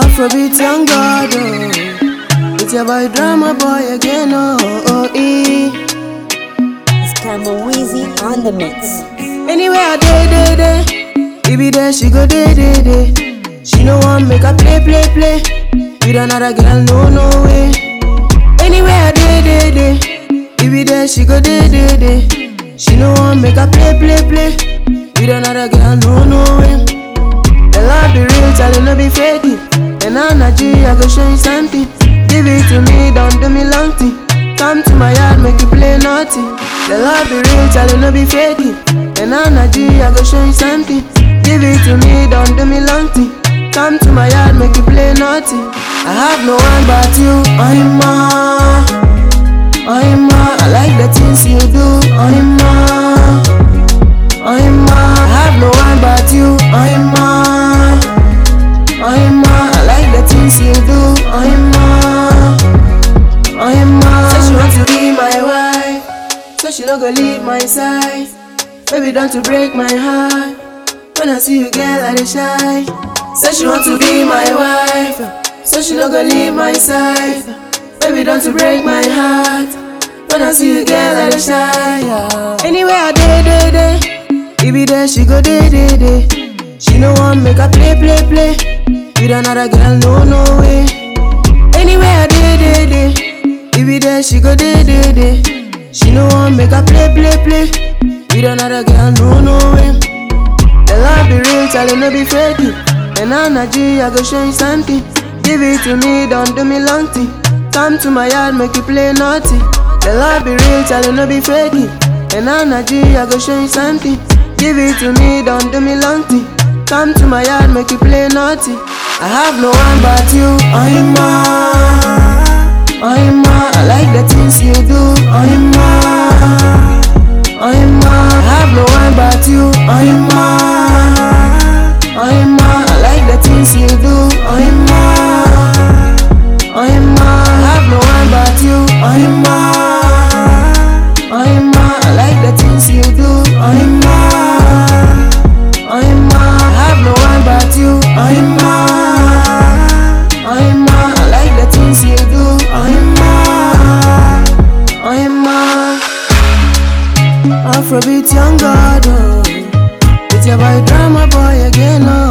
Afrobeat young God, oh. It's your boy drama boy again, oh, oh, eh. It's Campbell Weezy on the mix. Anywhere I day, day, day. Baby there, she go day, day, day. She no want make a play, play, play. With another girl, no, no way. Anywhere I day, day, day. Baby there, she go day, day, day. She no want make her play, play, play. With another girl, no, no eh. way. The love be real, tell you no be fake it. And energy, I go show you something. Give it to me, don't do me long thing. Come to my yard, make you play naughty. The love be real, tell you no be fake it. And energy, I go show you something. Give it to me, don't do me long thing. Come to my yard, make you play naughty. I have no one but you, I'm ma. I like the things you do, I'm ma, have no one but you, I'm ma, like the things you do, I'm. Say she want to be my wife, so she no go leave my side. Baby, don't to break my heart. When I see you, girl, I dey shy. Say she want to be my wife, so she no go leave my side. Baby, don't to break my heart. When I see you, girl, I shy. yeah. Anywhere I day, day, day. Baby, there she go day, day, day. She no want make her play, play, play. With another girl, no, no way. Anywhere I day, day, day. Baby, there she go day, day, day. She no want make her play, play, play. With another girl, no, no way. The love be real, tell you no be fake. And energy, I go show you something. Give it to me, don't do me long thing. Come to my yard, make you play naughty. The love be real, tell you no be fake. And energy, I go show you something. Give it to me, don't do me long. Come to my yard, make you play naughty. I have no one but you, I'm ma. I'm ma, I like like the things you do, I'm ma. I'm ma, I have no one but you, I'm ma. I'm ma, I like the things you do, I'm ma. I'm ma. Afrobeat young God, oh. It's your boy drama boy again, oh.